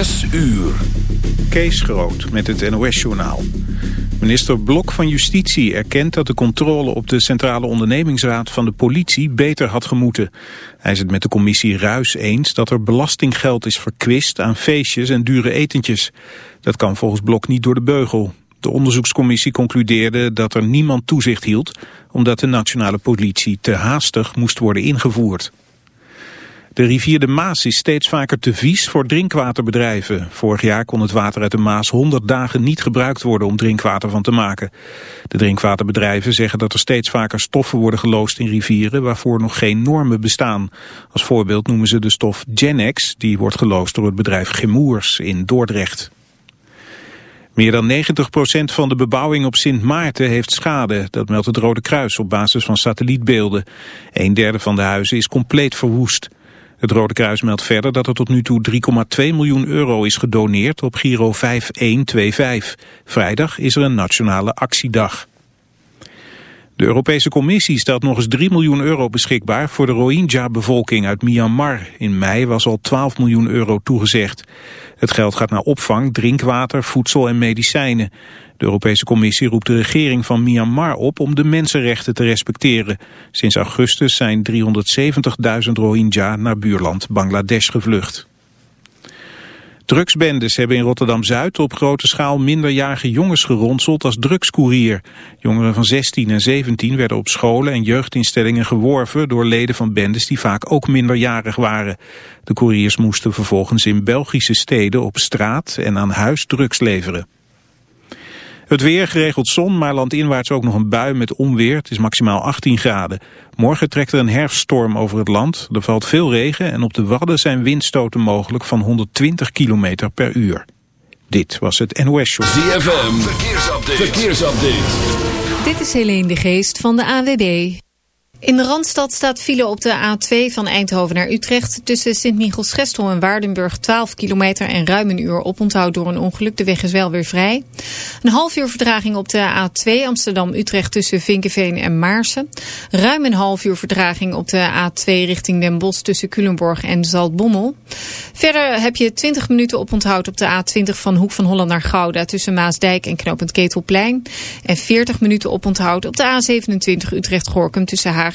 6 uur. Kees Groot met het NOS-journaal. Minister Blok van Justitie erkent dat de controle op de Centrale Ondernemingsraad van de politie beter had gemoeten. Hij is het met de commissie Ruis eens dat er belastinggeld is verkwist aan feestjes en dure etentjes. Dat kan volgens Blok niet door de beugel. De onderzoekscommissie concludeerde dat er niemand toezicht hield, omdat de nationale politie te haastig moest worden ingevoerd. De rivier de Maas is steeds vaker te vies voor drinkwaterbedrijven. Vorig jaar kon het water uit de Maas 100 dagen niet gebruikt worden om drinkwater van te maken. De drinkwaterbedrijven zeggen dat er steeds vaker stoffen worden geloosd in rivieren waarvoor nog geen normen bestaan. Als voorbeeld noemen ze de stof Genex, die wordt geloosd door het bedrijf Gemoers in Dordrecht. Meer dan 90% van de bebouwing op Sint Maarten heeft schade. Dat meldt het Rode Kruis op basis van satellietbeelden. Een derde van de huizen is compleet verwoest. Het Rode Kruis meldt verder dat er tot nu toe 3,2 miljoen euro is gedoneerd op Giro 5125. Vrijdag is er een nationale actiedag. De Europese Commissie stelt nog eens 3 miljoen euro beschikbaar voor de Rohingya-bevolking uit Myanmar. In mei was al 12 miljoen euro toegezegd. Het geld gaat naar opvang, drinkwater, voedsel en medicijnen. De Europese Commissie roept de regering van Myanmar op om de mensenrechten te respecteren. Sinds augustus zijn 370.000 Rohingya naar buurland Bangladesh gevlucht. Drugsbendes hebben in Rotterdam-Zuid op grote schaal minderjarige jongens geronseld als drugskoerier. Jongeren van 16 en 17 werden op scholen en jeugdinstellingen geworven door leden van bendes die vaak ook minderjarig waren. De koeriers moesten vervolgens in Belgische steden op straat en aan huis drugs leveren. Het weer geregeld zon, maar landinwaarts ook nog een bui met onweer. Het is maximaal 18 graden. Morgen trekt er een herfststorm over het land. Er valt veel regen en op de Wadden zijn windstoten mogelijk van 120 km per uur. Dit was het NOS Show. ZFM, verkeersupdate. verkeersupdate. Dit is Helene de Geest van de AWB. In de Randstad staat file op de A2 van Eindhoven naar Utrecht... tussen Sint-Michels-Gestel en Waardenburg 12 kilometer... en ruim een uur oponthoud door een ongeluk. De weg is wel weer vrij. Een half uur verdraging op de A2 Amsterdam-Utrecht... tussen Vinkenveen en Maarsen. Ruim een half uur verdraging op de A2 richting Den Bosch... tussen Culemborg en Zaltbommel. Verder heb je 20 minuten oponthoud op de A20 van Hoek van Holland naar Gouda... tussen Maasdijk en Knopend Ketelplein. En 40 minuten oponthoud op de A27 Utrecht-Gorkum tussen Haag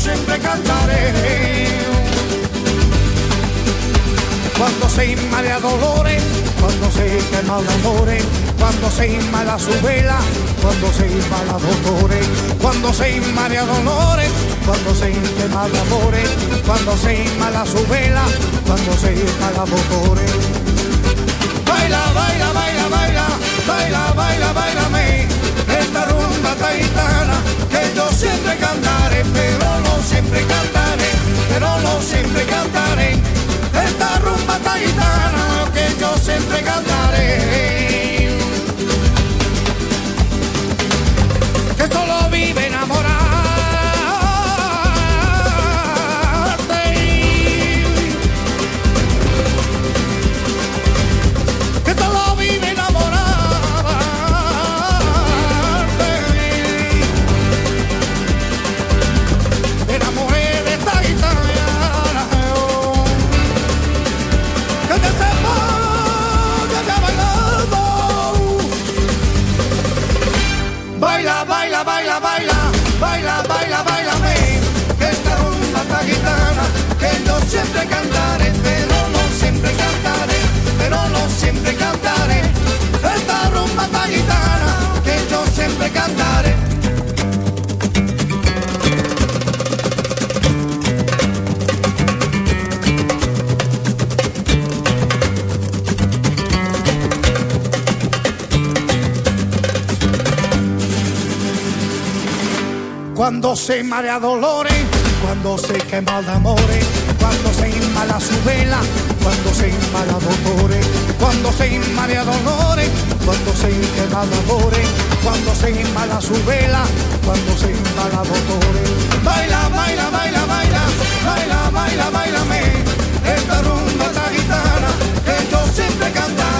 Siempre cantaré. Cuando se inmala dolores, cuando se quema amores, cuando se inmala su vela, cuando se inmala dolores, cuando se inmala dolores, cuando se quema amores, cuando se inmala su vela, cuando se inmala dolores. entregar. Cuando se marea dolores, cuando se quema de amores, cuando se inmala su vela, cuando se inmala dolores, cuando se inmala dolores, cuando se quema de amores, cuando se inmala su vela, cuando se inmala dolores. Baila, baila, baila, baila, baila, baila, baila, esta rumba esta gitana que yo siempre cantaré,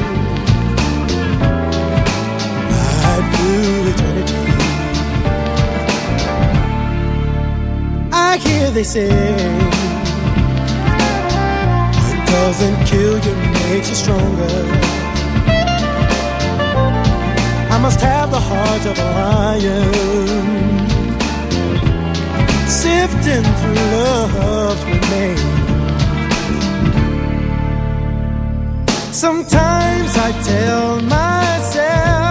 eternity. I hear they say, what doesn't kill you makes you stronger. I must have the heart of a lion, sifting through love's remains. Sometimes I tell myself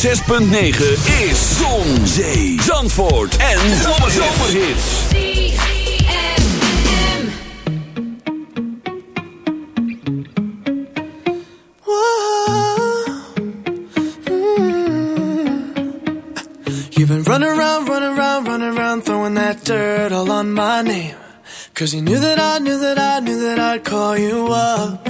6.9 is Zon, Zee, Zandvoort en Zomerhits. You've been running around, running around, running around, throwing that dirt all on my name. Cause you knew that I, knew that I, knew that I'd call you up.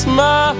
smile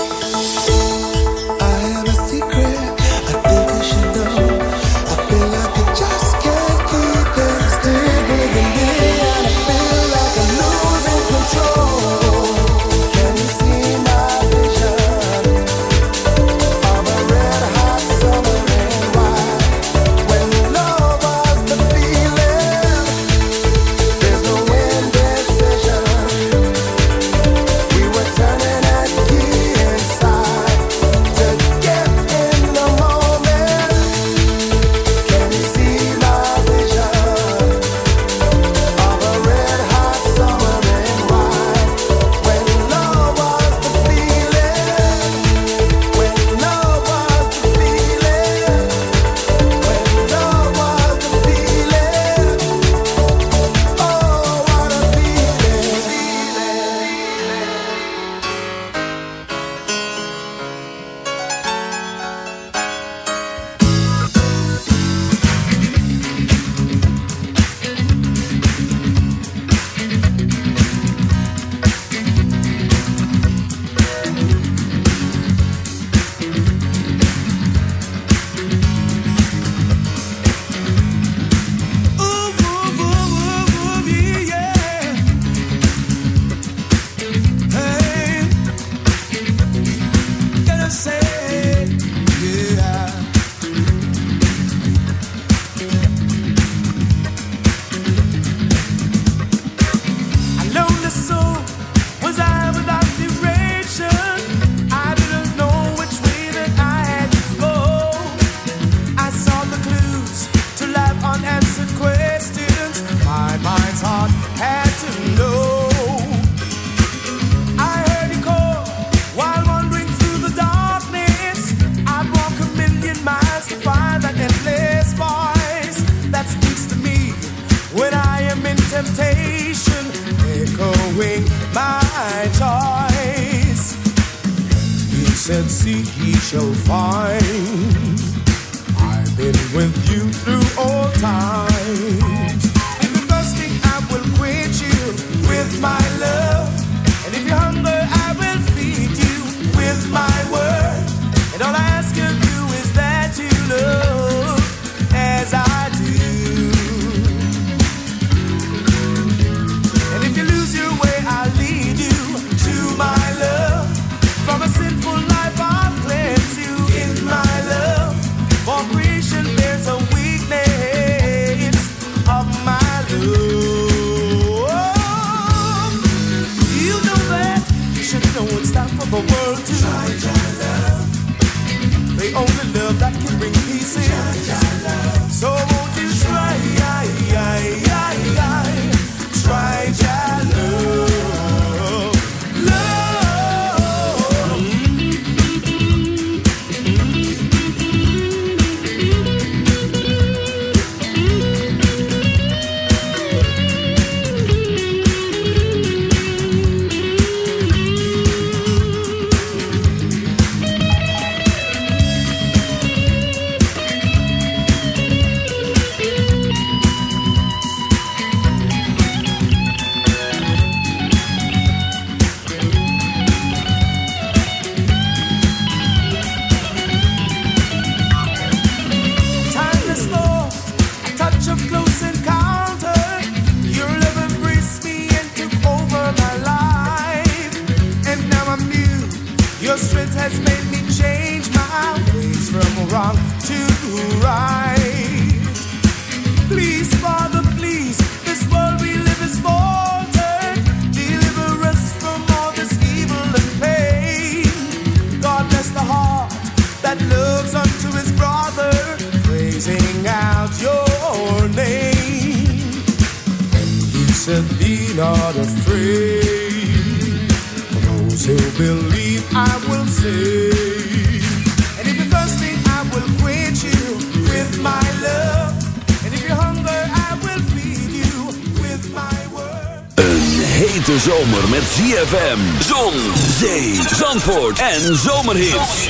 En zomerhits.